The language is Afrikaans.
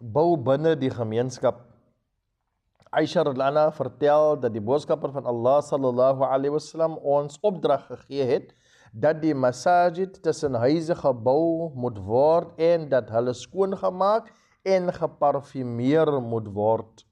bou binne die gemeenskap. Aisha radhiyallahu vertel dat die boodskapper van Allah sallallahu alaihi wasallam ons opdrag gegee het dat die masajid tussen huise gebou moet word en dat hulle skoongemaak en geparfumeer moet word.